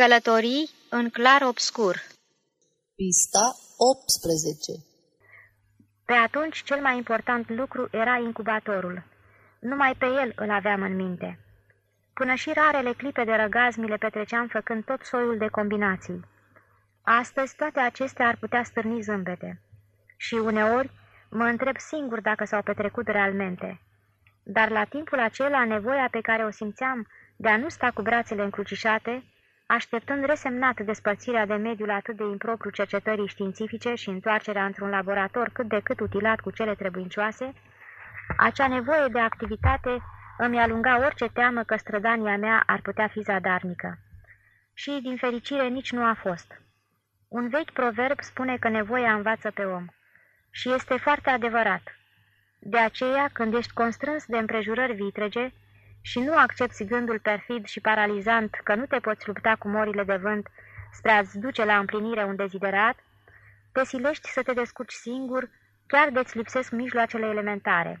Călătorii în clar obscur Pista 18 Pe atunci, cel mai important lucru era incubatorul. Numai pe el îl aveam în minte. Până și rarele clipe de răgaz mi le petreceam făcând tot soiul de combinații. Astăzi toate acestea ar putea stârni zâmbete. Și uneori mă întreb singur dacă s-au petrecut realmente. Dar la timpul acela, nevoia pe care o simțeam de a nu sta cu brațele încrucișate, așteptând resemnat despărțirea de mediul atât de impropriu cercetării științifice și întoarcerea într-un laborator cât de cât utilat cu cele trebuincioase, acea nevoie de activitate îmi alunga orice teamă că strădania mea ar putea fi zadarnică. Și, din fericire, nici nu a fost. Un vechi proverb spune că nevoia învață pe om. Și este foarte adevărat. De aceea, când ești constrâns de împrejurări vitrege și nu accepti gândul perfid și paralizant că nu te poți lupta cu morile de vânt spre a-ți duce la împlinire un deziderat, te silești să te descurci singur, chiar de-ți lipsesc mijloacele elementare.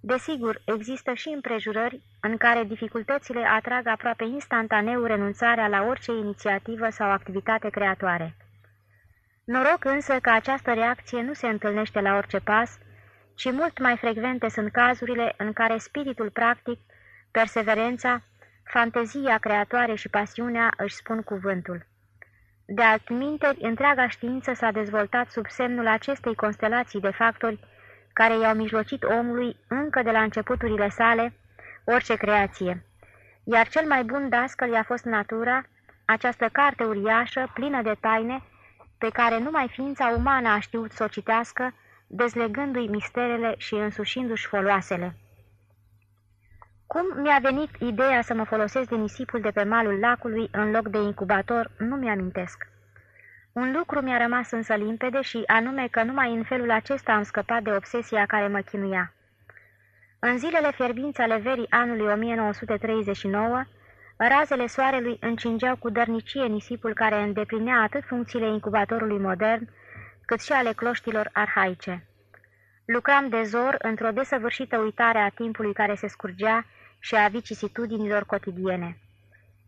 Desigur, există și împrejurări în care dificultățile atrag aproape instantaneu renunțarea la orice inițiativă sau activitate creatoare. Noroc însă că această reacție nu se întâlnește la orice pas, ci mult mai frecvente sunt cazurile în care spiritul practic, perseverența, fantezia creatoare și pasiunea își spun cuvântul. De altminteri, întreaga știință s-a dezvoltat sub semnul acestei constelații de factori care i-au mijlocit omului încă de la începuturile sale orice creație. Iar cel mai bun dascăl i-a fost natura, această carte uriașă, plină de taine, pe care numai ființa umană a știut să o citească, dezlegându-i misterele și însușindu-și foloasele. Cum mi-a venit ideea să mă folosesc de nisipul de pe malul lacului în loc de incubator, nu mi-amintesc. Un lucru mi-a rămas însă limpede și anume că numai în felul acesta am scăpat de obsesia care mă chinuia. În zilele fierbinți ale verii anului 1939, razele soarelui încingeau cu dărnicie nisipul care îndeplinea atât funcțiile incubatorului modern, cât și ale cloștilor arhaice. Lucram de zor într-o desăvârșită uitare a timpului care se scurgea și a vicisitudinilor cotidiene.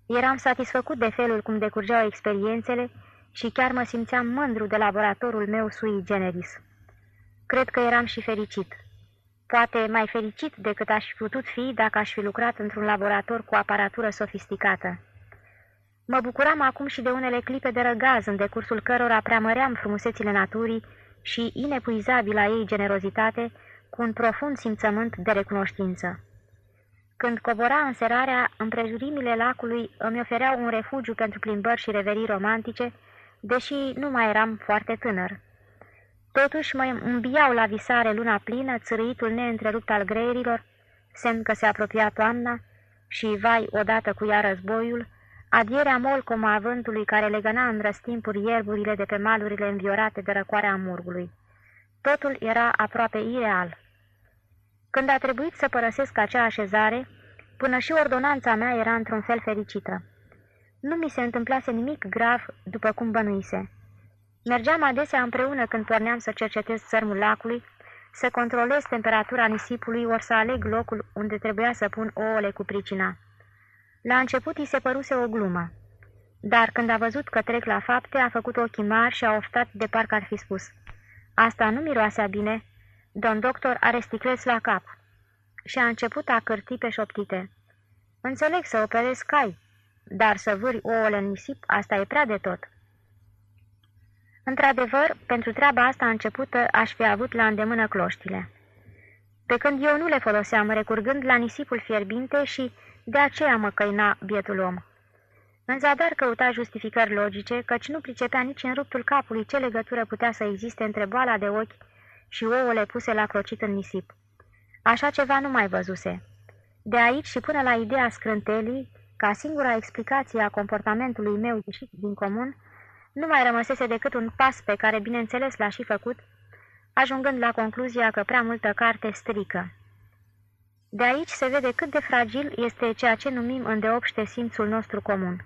Eram satisfăcut de felul cum decurgeau experiențele și chiar mă simțeam mândru de laboratorul meu sui generis. Cred că eram și fericit. Poate mai fericit decât aș fi putut fi dacă aș fi lucrat într-un laborator cu aparatură sofisticată. Mă bucuram acum și de unele clipe de răgaz în decursul cărora preamăream frumusețile naturii și inepuizabila ei generozitate cu un profund simțământ de recunoștință. Când cobora înserarea, împrejurimile lacului îmi ofereau un refugiu pentru plimbări și reverii romantice, deși nu mai eram foarte tânăr. Totuși mă îmbiau la visare luna plină, țărâitul neîntrerupt al greierilor, semn că se apropia toamna și, vai, odată cu ea războiul, adierea molcomă a vântului care legăna în răstimpuri ierburile de pe malurile înviorate de răcoarea amurgului. Totul era aproape ireal. Când a trebuit să părăsesc acea așezare, până și ordonanța mea era într-un fel fericită. Nu mi se întâmplase nimic grav, după cum bănuise. Mergeam adesea împreună când porneam să cercetez țărmul lacului, să controlez temperatura nisipului, ori să aleg locul unde trebuia să pun ouăle cu pricina. La început îi se păruse o glumă, dar când a văzut că trec la fapte, a făcut ochii mari și a oftat de parcă ar fi spus. Asta nu miroasea bine, domn doctor are sticleț la cap. Și a început a cârti pe șoptite. Înțeleg să operezi cai, dar să vâri ouăle în nisip, asta e prea de tot. Într-adevăr, pentru treaba asta începută aș fi avut la îndemână cloștile. Pe când eu nu le foloseam, recurgând la nisipul fierbinte și de aceea mă căina bietul om. În zadar căuta justificări logice, căci nu pricepea nici în ruptul capului ce legătură putea să existe între boala de ochi și ouăle puse la crocit în nisip. Așa ceva nu mai văzuse. De aici și până la ideea scrântelii, ca singura explicație a comportamentului meu ieșit din comun, nu mai rămăsese decât un pas pe care, bineînțeles, l-a și făcut, ajungând la concluzia că prea multă carte strică. De aici se vede cât de fragil este ceea ce numim îndeopște simțul nostru comun.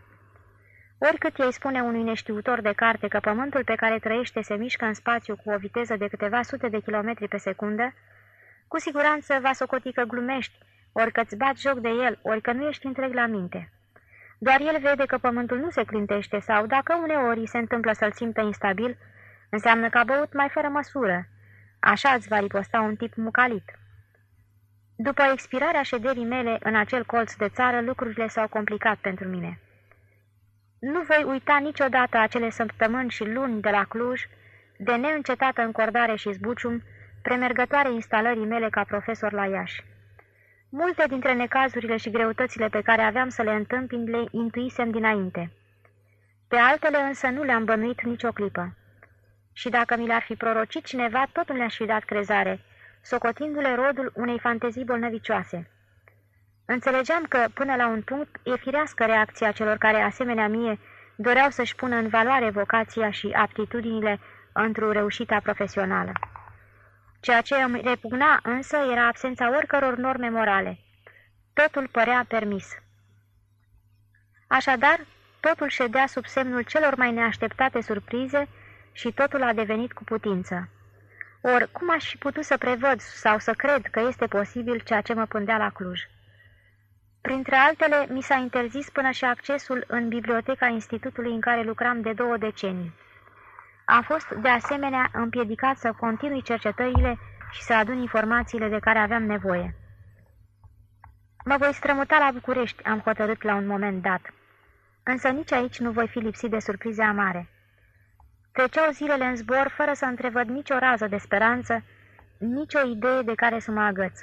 Oricât ei spune unui neștiutor de carte că pământul pe care trăiește se mișcă în spațiu cu o viteză de câteva sute de kilometri pe secundă, cu siguranță va socoti că glumești, ori că îți bați joc de el, ori că nu ești întreg la minte. Doar el vede că pământul nu se clintește sau, dacă uneori se întâmplă să-l simtă instabil, înseamnă că a băut mai fără măsură. Așa îți va riposta un tip mucalit. După expirarea șederii mele în acel colț de țară, lucrurile s-au complicat pentru mine. Nu voi uita niciodată acele săptămâni și luni de la Cluj, de neîncetată încordare și zbucium, premergătoare instalării mele ca profesor la Iași. Multe dintre necazurile și greutățile pe care aveam să le întâmpin le intuisem dinainte. Pe altele însă nu le-am bănuit nicio clipă. Și dacă mi l-ar fi prorocit cineva, tot nu le-aș fi dat crezare, socotindu-le rodul unei fantezii bolnăvicioase. Înțelegeam că, până la un punct, e firească reacția celor care, asemenea mie, doreau să-și pună în valoare vocația și aptitudinile într-o reușită profesională. Ceea ce îmi repugna însă era absența oricăror norme morale. Totul părea permis. Așadar, totul ședea sub semnul celor mai neașteptate surprize și totul a devenit cu putință. Or, cum aș fi putut să prevăd sau să cred că este posibil ceea ce mă pândea la Cluj? Printre altele, mi s-a interzis până și accesul în biblioteca institutului în care lucram de două decenii. Am fost, de asemenea, împiedicat să continui cercetările și să adun informațiile de care aveam nevoie. Mă voi strămuta la București, am hotărât la un moment dat. Însă nici aici nu voi fi lipsit de surprize amare. Treceau zilele în zbor fără să întrevăd nicio rază de speranță, nicio idee de care să mă agăț.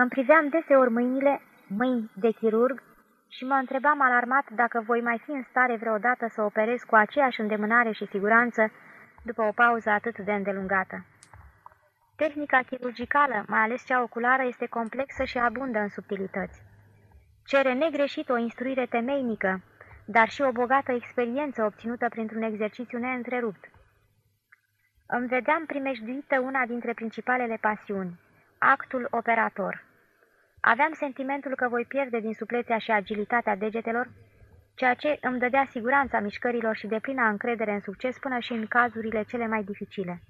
Îmi priveam deseori mâinile, mâini de chirurg, și mă întrebam alarmat dacă voi mai fi în stare vreodată să operez cu aceeași îndemânare și siguranță după o pauză atât de îndelungată. Tehnica chirurgicală, mai ales cea oculară, este complexă și abundă în subtilități. Cere negreșit o instruire temeinică, dar și o bogată experiență obținută printr-un exercițiu neîntrerupt. Îmi vedeam primejduită una dintre principalele pasiuni, actul operator. Aveam sentimentul că voi pierde din suplețea și agilitatea degetelor, ceea ce îmi dădea siguranța mișcărilor și deplina încredere în succes până și în cazurile cele mai dificile.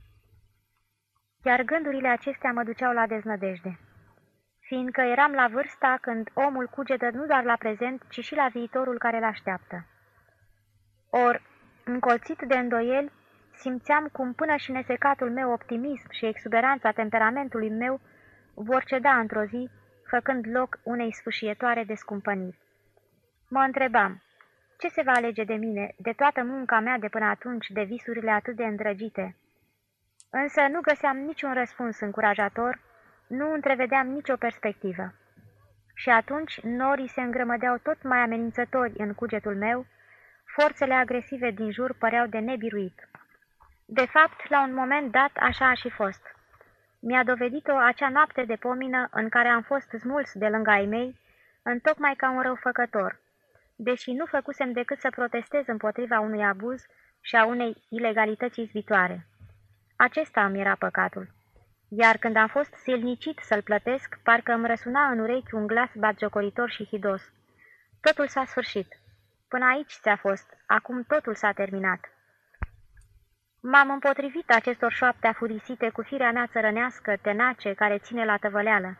Iar gândurile acestea mă duceau la deznădejde, fiindcă eram la vârsta când omul cugetă nu doar la prezent, ci și la viitorul care îl așteaptă. Or, încolțit de îndoieli, simțeam cum până și nesecatul meu optimism și exuberanța temperamentului meu vor ceda într-o zi, făcând loc unei sfâșietoare descumpăniri. Mă întrebam, ce se va alege de mine, de toată munca mea de până atunci, de visurile atât de îndrăgite? Însă nu găseam niciun răspuns încurajator, nu întrevedeam nicio perspectivă. Și atunci norii se îngrămădeau tot mai amenințători în cugetul meu, forțele agresive din jur păreau de nebiruit. De fapt, la un moment dat, așa a și fost. Mi-a dovedit-o acea noapte de pomină în care am fost smuls de lângă ai mei, întocmai ca un răufăcător, deși nu făcusem decât să protestez împotriva unui abuz și a unei ilegalități izbitoare. Acesta îmi era păcatul. Iar când am fost silnicit să-l plătesc, parcă îmi răsuna în urechi un glas batjocoritor și hidos. Totul s-a sfârșit. Până aici ți-a fost, acum totul s-a terminat. M-am împotrivit acestor șoapte afurisite cu firea mea țărănească, tenace, care ține la tăvăleală.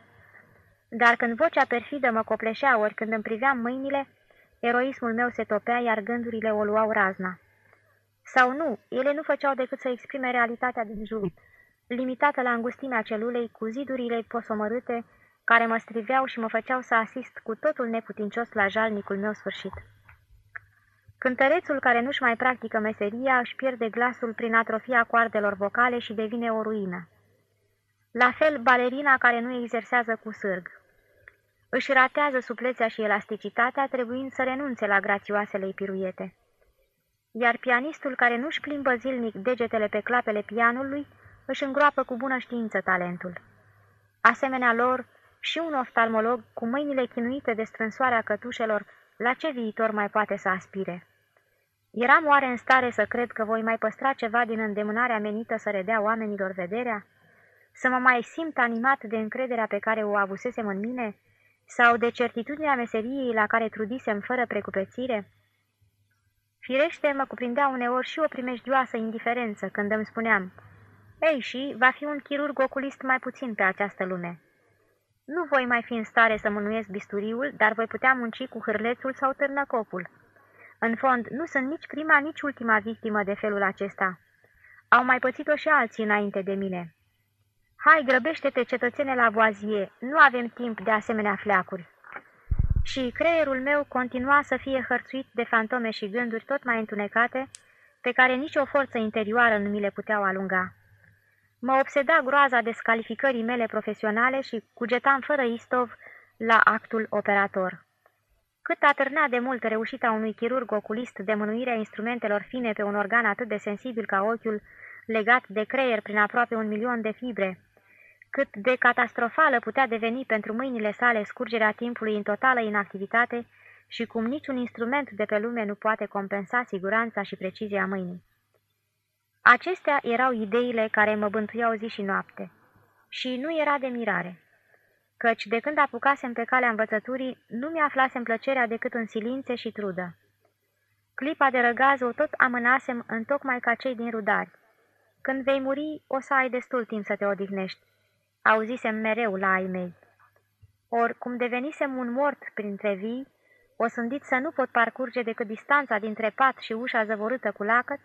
Dar când vocea perfidă mă copleșea ori când îmi priveam mâinile, eroismul meu se topea, iar gândurile o luau razna. Sau nu, ele nu făceau decât să exprime realitatea din jur, limitată la îngustimea celulei, cu zidurile posomărâte, care mă striveau și mă făceau să asist cu totul neputincios la jalnicul meu sfârșit. Cântărețul care nu-și mai practică meseria își pierde glasul prin atrofia coardelor vocale și devine o ruină. La fel, balerina care nu exersează cu sârg. Își ratează suplețea și elasticitatea, trebuind să renunțe la grațioasele piruiete. Iar pianistul care nu-și plimbă zilnic degetele pe clapele pianului, își îngroapă cu bună știință talentul. Asemenea lor, și un oftalmolog, cu mâinile chinuite de strânsoarea cătușelor, la ce viitor mai poate să aspire? Eram oare în stare să cred că voi mai păstra ceva din îndemânarea menită să redea oamenilor vederea? Să mă mai simt animat de încrederea pe care o avusesem în mine? Sau de certitudinea meseriei la care trudisem fără precupețire? Firește, mă cuprindea uneori și o primejdioasă indiferență când îmi spuneam Ei, și va fi un chirurg oculist mai puțin pe această lume. Nu voi mai fi în stare să mânuiesc bisturiul, dar voi putea munci cu hârlețul sau târnăcopul. În fond, nu sunt nici prima, nici ultima victimă de felul acesta. Au mai pățit-o și alții înainte de mine. Hai, grăbește-te, cetățene la boazie, nu avem timp de asemenea fleacuri. Și creierul meu continua să fie hărțuit de fantome și gânduri tot mai întunecate, pe care nicio forță interioară nu mi le puteau alunga. Mă obseda groaza descalificării mele profesionale și cugetam fără istov la actul operator. Cât atârna de mult reușita unui chirurg oculist de mânuirea instrumentelor fine pe un organ atât de sensibil ca ochiul, legat de creier prin aproape un milion de fibre, cât de catastrofală putea deveni pentru mâinile sale scurgerea timpului în totală inactivitate și cum niciun instrument de pe lume nu poate compensa siguranța și precizia mâinii. Acestea erau ideile care mă bântuiau zi și noapte. Și nu era de mirare. Căci de când apucasem pe calea învățăturii, nu mi-aflasem plăcerea decât în silințe și trudă. Clipa de răgaz o tot amânasem în tocmai ca cei din rudari. Când vei muri, o să ai destul timp să te odihnești. Auzisem mereu la ai mei. Or, cum devenisem un mort printre vii, o sândit să nu pot parcurge decât distanța dintre pat și ușa zăvorâtă cu lacăt,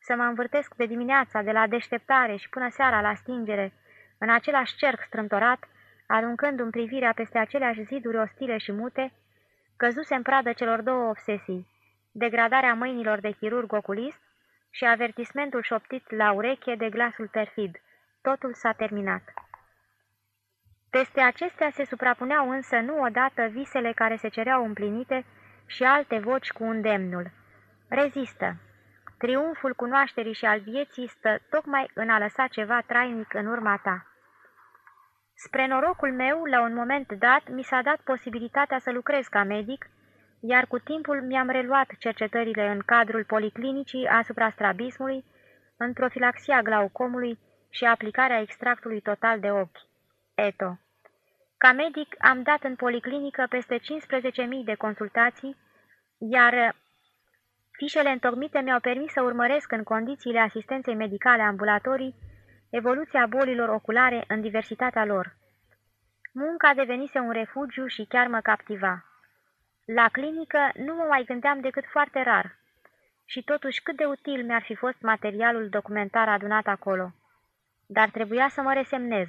să mă învârtesc de dimineața, de la deșteptare și până seara la stingere, în același cerc strâmtorat, aruncând în privirea peste aceleași ziduri ostile și mute, căzuse în pradă celor două obsesii, degradarea mâinilor de chirurg oculist și avertismentul șoptit la ureche de glasul perfid. Totul s-a terminat. Peste acestea se suprapuneau însă nu odată visele care se cereau împlinite și alte voci cu îndemnul. Rezistă! Triumful cunoașterii și al vieții stă tocmai în a lăsa ceva trainic în urma ta. Spre norocul meu, la un moment dat, mi s-a dat posibilitatea să lucrez ca medic, iar cu timpul mi-am reluat cercetările în cadrul policlinicii asupra strabismului, în profilaxia glaucomului și aplicarea extractului total de ochi. Eto. Ca medic am dat în policlinică peste 15.000 de consultații, iar fișele întocmite mi-au permis să urmăresc în condițiile asistenței medicale ambulatorii evoluția bolilor oculare în diversitatea lor. Munca devenise un refugiu și chiar mă captiva. La clinică nu mă mai gândeam decât foarte rar. Și totuși cât de util mi-ar fi fost materialul documentar adunat acolo. Dar trebuia să mă resemnez.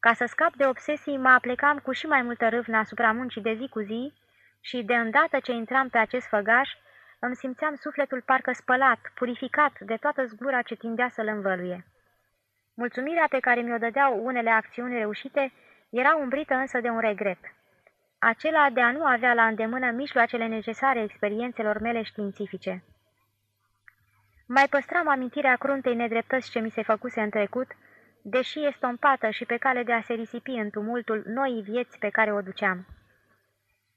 Ca să scap de obsesii, mă aplecam cu și mai multă râvnă asupra muncii de zi cu zi și, de îndată ce intram pe acest făgaș, îmi simțeam sufletul parcă spălat, purificat de toată zgura ce tindea să-l învăluie. Mulțumirea pe care mi-o dădeau unele acțiuni reușite era umbrită însă de un regret. Acela de a nu avea la îndemână mijloacele necesare experiențelor mele științifice. Mai păstram amintirea cruntei nedreptăți ce mi se făcuse în trecut, deși estompată și pe cale de a se risipi în tumultul noii vieți pe care o duceam.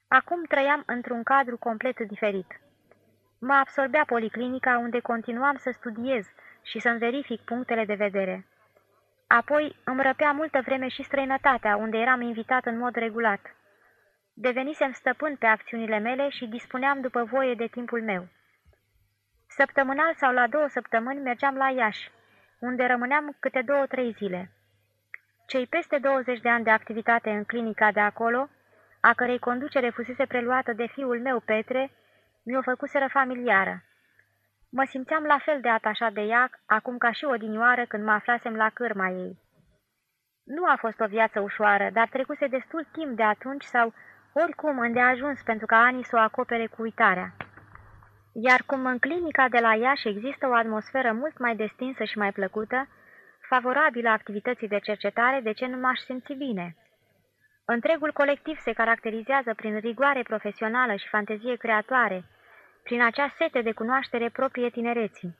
Acum trăiam într-un cadru complet diferit. Mă absorbea policlinica unde continuam să studiez și să-mi verific punctele de vedere. Apoi îmi răpea multă vreme și străinătatea, unde eram invitat în mod regulat. Devenisem stăpân pe acțiunile mele și dispuneam după voie de timpul meu. Săptămânal sau la două săptămâni mergeam la Iași, unde rămâneam câte două-trei zile. Cei peste 20 de ani de activitate în clinica de acolo, a cărei conducere fusese preluată de fiul meu, Petre, mi-o făcuseră familiară. Mă simțeam la fel de atașat de ea, acum ca și odinioară când mă aflasem la cârma ei. Nu a fost o viață ușoară, dar trecuse destul timp de atunci sau oricum îndeajuns pentru ca anii să o acopere cu uitarea. Iar cum în clinica de la Iași există o atmosferă mult mai destinsă și mai plăcută, favorabilă activității de cercetare, de ce nu m-aș simți bine? Întregul colectiv se caracterizează prin rigoare profesională și fantezie creatoare, prin acea sete de cunoaștere proprie tinereții.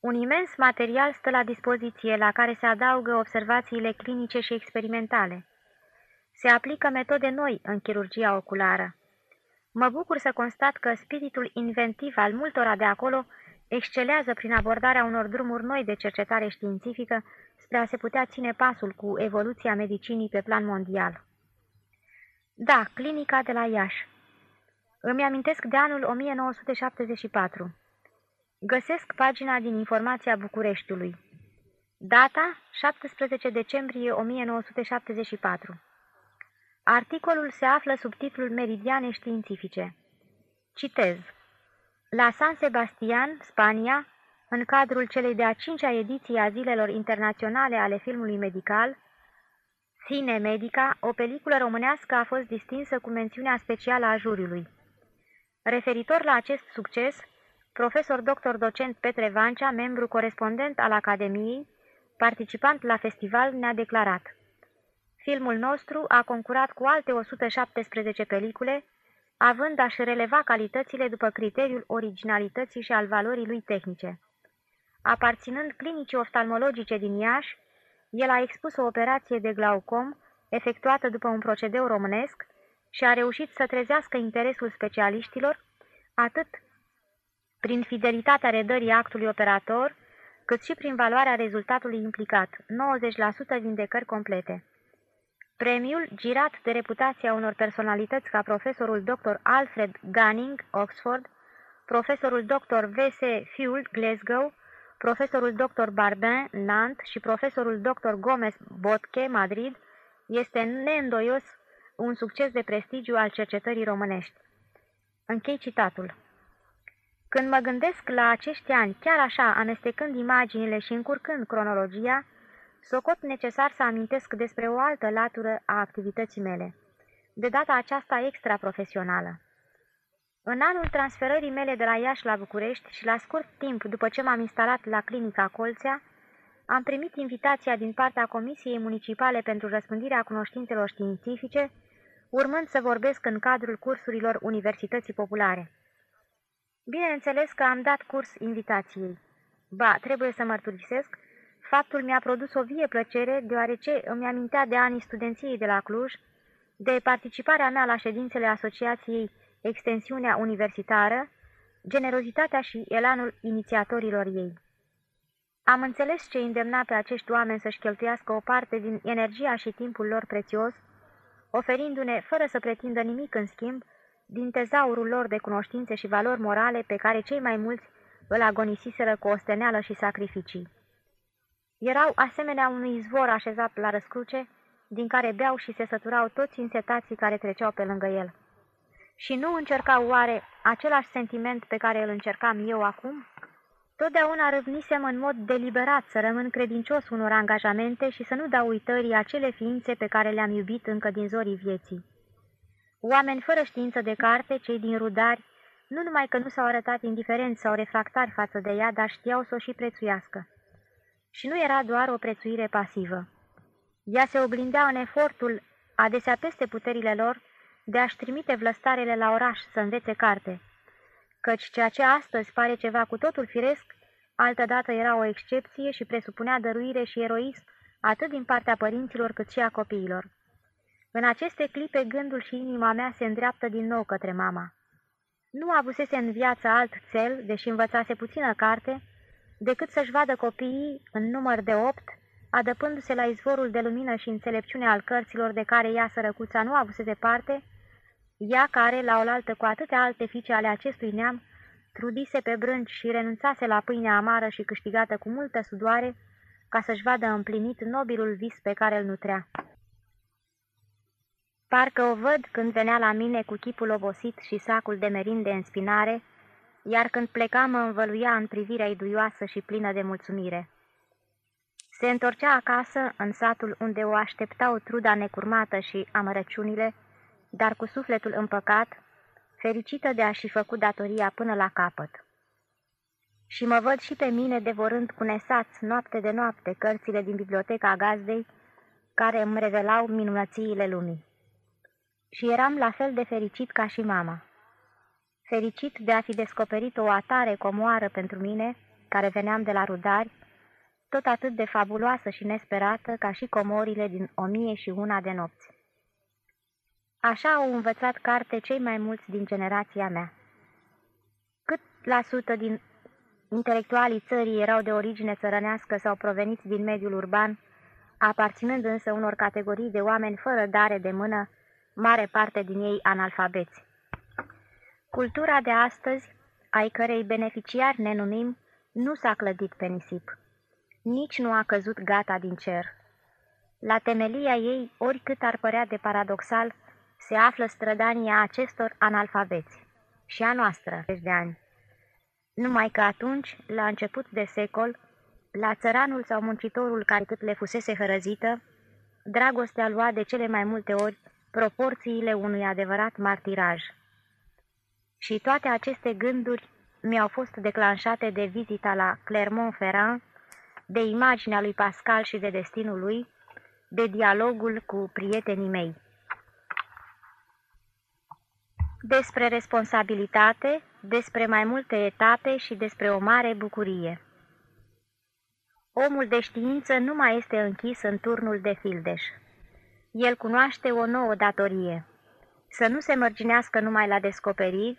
Un imens material stă la dispoziție, la care se adaugă observațiile clinice și experimentale. Se aplică metode noi în chirurgia oculară. Mă bucur să constat că spiritul inventiv al multora de acolo excelează prin abordarea unor drumuri noi de cercetare științifică spre a se putea ține pasul cu evoluția medicinii pe plan mondial. Da, clinica de la Iași. Îmi amintesc de anul 1974. Găsesc pagina din Informația Bucureștiului. Data 17 decembrie 1974. Articolul se află sub titlul Meridiane științifice. Citez. La San Sebastian, Spania, în cadrul celei de-a cincea ediții a Zilelor Internaționale ale Filmului Medical, Cine Medica, o peliculă românească a fost distinsă cu mențiunea specială a juriului. Referitor la acest succes, profesor dr. docent Petre Vancea, membru corespondent al Academiei, participant la festival, ne-a declarat Filmul nostru a concurat cu alte 117 pelicule, având a-și releva calitățile după criteriul originalității și al valorii lui tehnice. Aparținând clinicii oftalmologice din Iași, el a expus o operație de glaucom efectuată după un procedeu românesc și a reușit să trezească interesul specialiștilor atât prin fidelitatea redării actului operator, cât și prin valoarea rezultatului implicat, 90% vindecări complete. Premiul, girat de reputația unor personalități ca profesorul dr. Alfred Gunning, Oxford, profesorul dr. V.S. Field, Glasgow, profesorul dr. Barbin, Nantes și profesorul dr. Gomez Botche, Madrid, este neîndoios un succes de prestigiu al cercetării românești. Închei citatul. Când mă gândesc la acești ani, chiar așa, amestecând imaginile și încurcând cronologia, socot necesar să amintesc despre o altă latură a activității mele, de data aceasta extra-profesională. În anul transferării mele de la Iași la București și la scurt timp după ce m-am instalat la clinica Colțea, am primit invitația din partea Comisiei Municipale pentru Răspândirea Cunoștințelor Științifice, urmând să vorbesc în cadrul cursurilor Universității Populare. Bineînțeles că am dat curs invitației. Ba, trebuie să mărturisesc, faptul mi-a produs o vie plăcere, deoarece îmi amintea de anii studenției de la Cluj, de participarea mea la ședințele Asociației extensiunea universitară, generozitatea și elanul inițiatorilor ei. Am înțeles ce îndemna pe acești oameni să-și cheltuiască o parte din energia și timpul lor prețios, oferindu-ne, fără să pretindă nimic în schimb, din tezaurul lor de cunoștințe și valori morale pe care cei mai mulți îl agonisiseră cu osteneală și sacrificii. Erau asemenea unui izvor așezat la răscruce, din care beau și se săturau toți insetații care treceau pe lângă el. Și nu încerca oare același sentiment pe care îl încercam eu acum? Totdeauna răvnisem în mod deliberat să rămân credincios unor angajamente și să nu dau uitării acele ființe pe care le-am iubit încă din zorii vieții. Oameni fără știință de carte, cei din rudari, nu numai că nu s-au arătat indiferenți sau refractari față de ea, dar știau să o și prețuiască. Și nu era doar o prețuire pasivă. Ea se oglindea în efortul, adesea peste puterile lor, de a-și trimite vlăstarele la oraș să învețe carte, căci ceea ce astăzi pare ceva cu totul firesc, altădată era o excepție și presupunea dăruire și eroism atât din partea părinților cât și a copiilor. În aceste clipe gândul și inima mea se îndreaptă din nou către mama. Nu avusese în viață alt cel, deși învățase puțină carte, decât să-și vadă copiii, în număr de opt, adăpându-se la izvorul de lumină și înțelepciune al cărților de care ea, sărăcuța, nu avusese parte, ea care, la oaltă cu atâtea alte fiice ale acestui neam, trudise pe brânci și renunțase la pâinea amară și câștigată cu multă sudoare, ca să-și vadă împlinit nobilul vis pe care îl nutrea. Parcă o văd când venea la mine cu chipul obosit și sacul de merinde în spinare, iar când pleca mă învăluia în privirea iduioasă și plină de mulțumire. Se întorcea acasă, în satul unde o așteptau truda necurmată și amărăciunile, dar cu sufletul împăcat, fericită de a-și făcut datoria până la capăt. Și mă văd și pe mine devorând cu nesați noapte de noapte cărțile din biblioteca gazdei, care îmi revelau minunățiile lumii. Și eram la fel de fericit ca și mama. Fericit de a fi descoperit o atare comoară pentru mine, care veneam de la rudari, tot atât de fabuloasă și nesperată ca și comorile din o mie și una de nopți. Așa au învățat carte cei mai mulți din generația mea. Cât la sută din intelectualii țării erau de origine țărănească sau proveniți din mediul urban, aparținând însă unor categorii de oameni fără dare de mână, mare parte din ei analfabeți. Cultura de astăzi, ai cărei beneficiari ne numim, nu s-a clădit pe nisip. Nici nu a căzut gata din cer. La temelia ei, oricât ar părea de paradoxal, se află strădania acestor analfabeți și a noastră de ani. Numai că atunci, la început de secol, la țăranul sau muncitorul care cât le fusese hărăzită, dragostea lua de cele mai multe ori proporțiile unui adevărat martiraj. Și toate aceste gânduri mi-au fost declanșate de vizita la Clermont-Ferrand, de imaginea lui Pascal și de destinul lui, de dialogul cu prietenii mei. Despre responsabilitate, despre mai multe etape și despre o mare bucurie. Omul de știință nu mai este închis în turnul de fildeș. El cunoaște o nouă datorie, să nu se mărginească numai la descoperiri,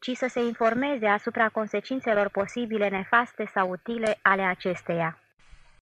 ci să se informeze asupra consecințelor posibile nefaste sau utile ale acesteia.